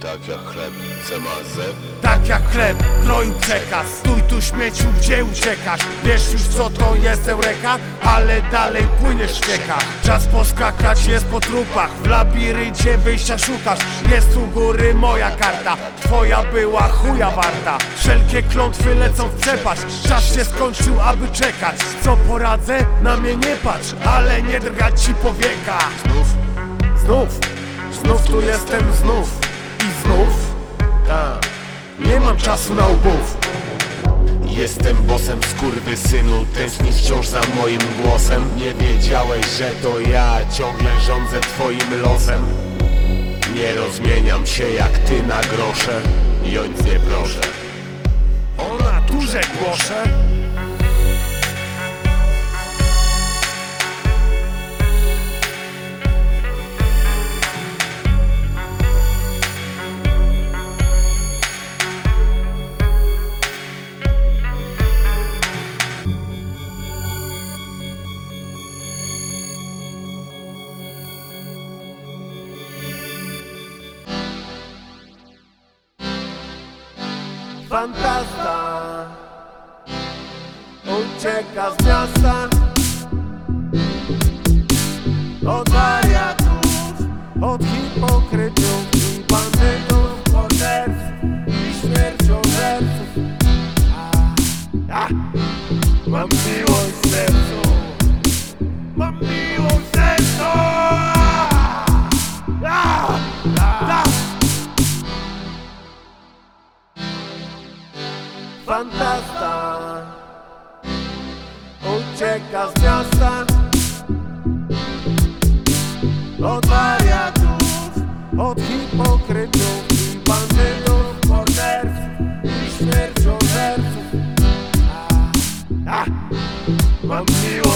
Tak jak chleb, CMZ Tak jak chleb, kroi przekaz Stój tu śmieciu, gdzie uciekasz? Wiesz już co to jest eureka? Ale dalej płyniesz w ściekach Czas poskakać jest po trupach. W labiryncie wyjścia szukasz. Jest u góry moja karta. Twoja była chuja warta. Wszelkie klątwy lecą w przepaść. Czas się skończył, aby czekać. Co poradzę? Na mnie nie patrz Ale nie drgać ci powieka. Znów, znów, znów tu jestem znów I znów? Tak, nie mam czasu na łbów Jestem bosem synu, tęsknisz wciąż za moim głosem. Nie wiedziałeś, że to ja ciągle rządzę twoim losem. Nie rozmieniam się jak ty na grosze. Nic nie proszę. O naturze głoszę Fantasta. Ucieka z miasta. Od wariatów Od hipokrytów I bandytów Morderców I śmierciożerców Mam miłość Fantasta. Ucieka z miasta. Od wariatów Od hipokrytów I bandytów Morderców I śmierciożerców Mam sercu